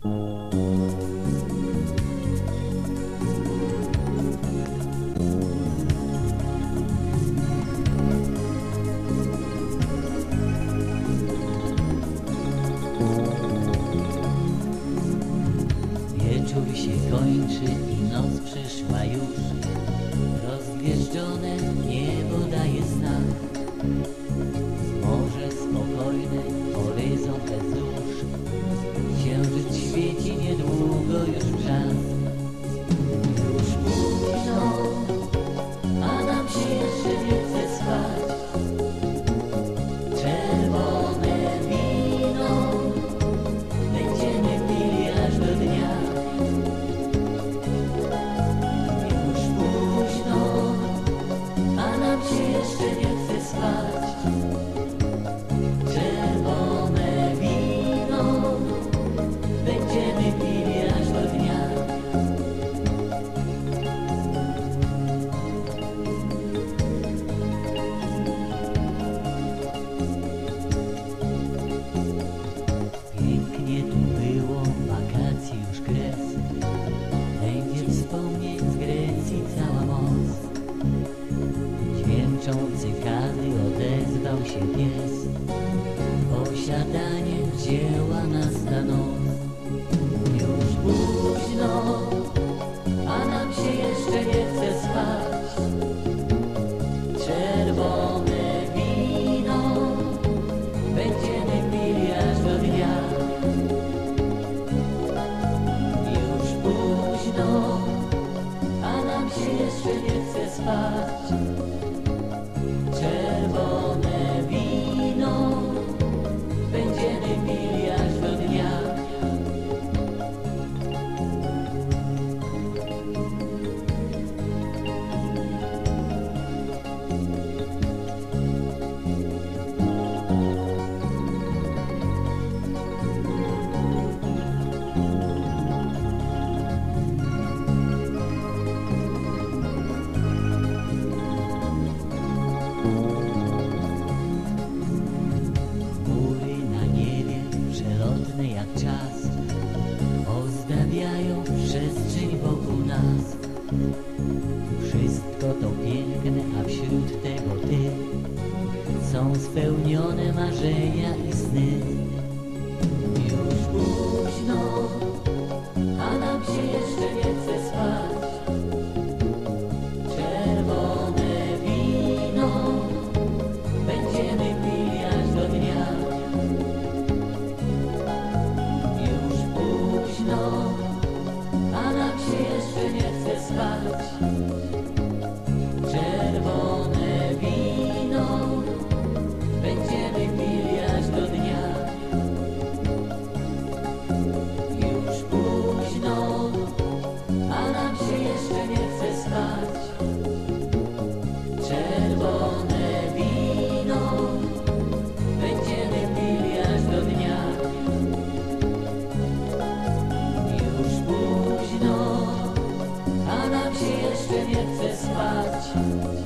Wieczór się kończy i noc przyszła już. Rozgwieżdżone nam cykady, odezwał się pies. Posiadanie wzięła nas ta noc Już późno, a nam się jeszcze nie chce spać. Czerwone wino Będziemy pili aż do dnia. Już późno, a nam się jeszcze nie Wszystko to piękne, a wśród tego ty. Są spełnione marzenia i sny. Już późno. się jeszcze nie chce spać.